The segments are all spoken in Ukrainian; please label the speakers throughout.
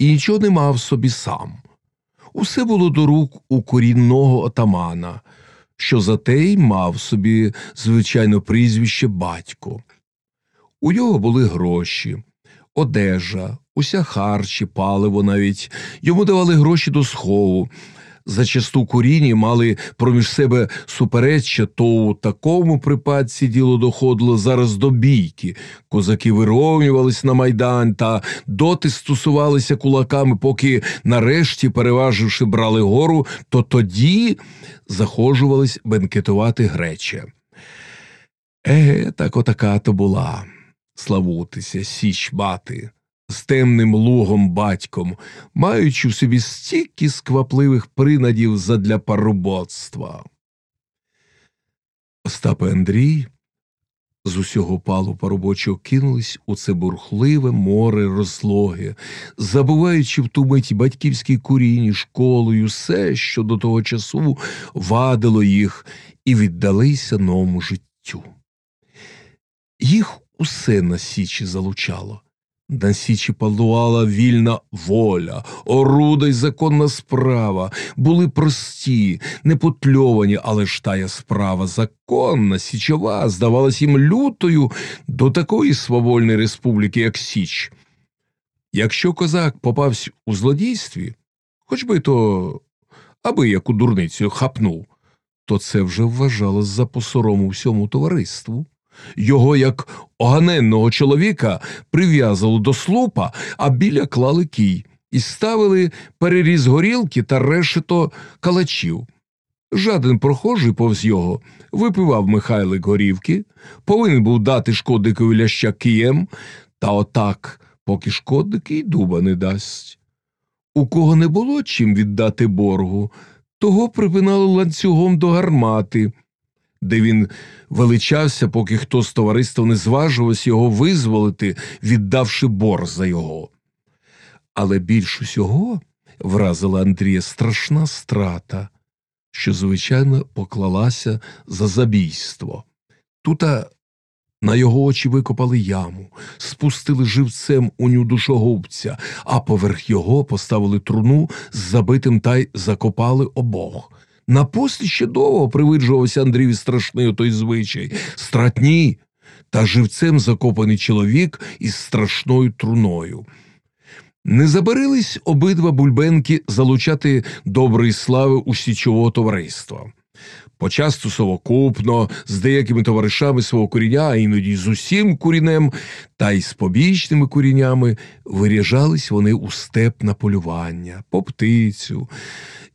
Speaker 1: і нічого не мав собі сам. Усе було до рук у корінного отамана, що за те й мав собі, звичайно, прізвище батько. У його були гроші, одежа, уся харчі, паливо навіть, йому давали гроші до схову. Зачасту куріні мали проміж себе супереччя, то у такому припадці діло доходило зараз до бійки. Козаки вирівнювались на майдан та доти стосувалися кулаками, поки нарешті, переваживши, брали гору, то тоді захожувались бенкетувати грече. Еге, так отака то була. Славутися, січ мати з темним лугом батьком, маючи в собі стільки сквапливих принадів задля парубоцтва. Остап і Андрій з усього палу парубочого кинулись у це бурхливе море розлоги, забуваючи в ту мить батьківській куріні, школу й усе, що до того часу вадило їх, і віддалися новому життю. Їх усе на січі залучало. На січі палувала вільна воля, оруда й законна справа, були прості, непотльовані, але ж тая справа законна, січова, здавалась їм лютою до такої свавольної республіки, як Січ. Якщо козак попався у злодійстві, хоч би то аби яку дурницю хапнув, то це вже вважалось за посорому всьому товариству. Його, як оганенного чоловіка, прив'язали до слупа, а біля клали кій, і ставили переріз горілки та решето калачів. Жаден прохожий повз його випивав Михайлик горівки, повинен був дати шкодникові ляща києм, та отак, поки шкодник і дуба не дасть. У кого не було чим віддати боргу, того припинали ланцюгом до гармати де він величався, поки хто з товариства не зважувався його визволити, віддавши бор за його. Але більш усього вразила Андрія страшна страта, що, звичайно, поклалася за забійство. Тута на його очі викопали яму, спустили живцем у ню душогубця, а поверх його поставили труну з забитим та й закопали обох. На послі ще довго привиджувався Андрію страшний той звичай стратні та живцем закопаний чоловік із страшною труною. Не забарились обидва бульбенки залучати доброї слави у січового товариства. Почасту совокупно, з деякими товаришами свого куріння, а іноді з усім курінем, та й з побічними курінями виряжались вони у степ на полювання, по птицю.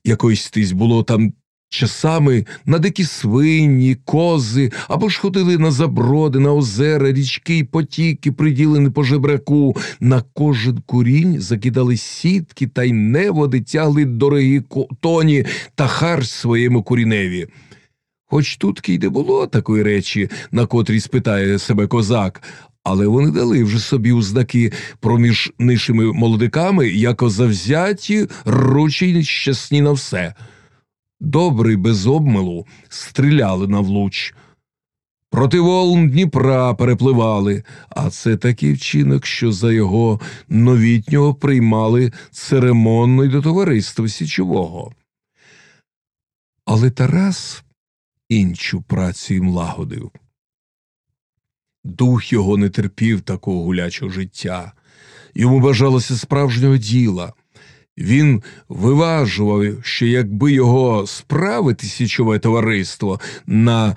Speaker 1: Якось тись було там Часами на дикі свині, кози або ж ходили на заброди, на озера, річки й потіки, приділені по жебраку. На кожен курінь закидали сітки та й неводи тягли дорогі тоні та харч своєму куріневі. Хоч тут й не було такої речі, на котрій спитає себе козак, але вони дали вже собі узнаки проміж нишими молодиками, яко завзяті, ручі й щасні на все добрий без обмилу, стріляли на влуч. Проти волн Дніпра перепливали, а це такий вчинок, що за його новітнього приймали церемонно й до товариства Січового. Але Тарас іншу працю їм лагодив. Дух його не терпів такого гулячого життя, йому бажалося справжнього діла. Він виважував, що якби його справити січове товариство на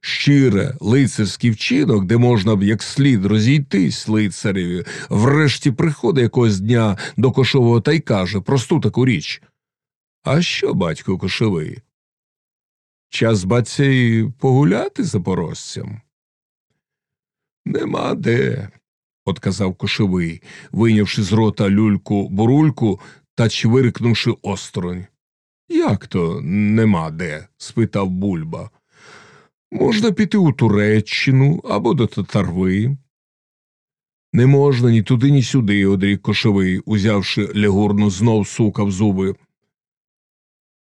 Speaker 1: щире лицарський вчинок, де можна б як слід розійтись лицареві, врешті приходить якогось дня до кошового та й каже просту таку річ. А що, батько кошовий? Час баться й погуляти запорожцям? Нема де, отказав кошовий, вийнявши з рота люльку бурульку та чвиркнувши осторонь. Як то нема де? спитав бульба. Можна піти у Туреччину або до татарви. Не можна ні туди, ні сюди, одрік кошовий, узявши лягурну, знов сукав зуби.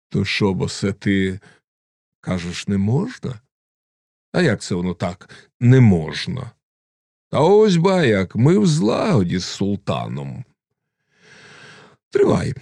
Speaker 1: То що, босе, ти кажеш, не можна? А як це воно так не можна? Та ось ба як ми в злагоді з султаном. Тривай.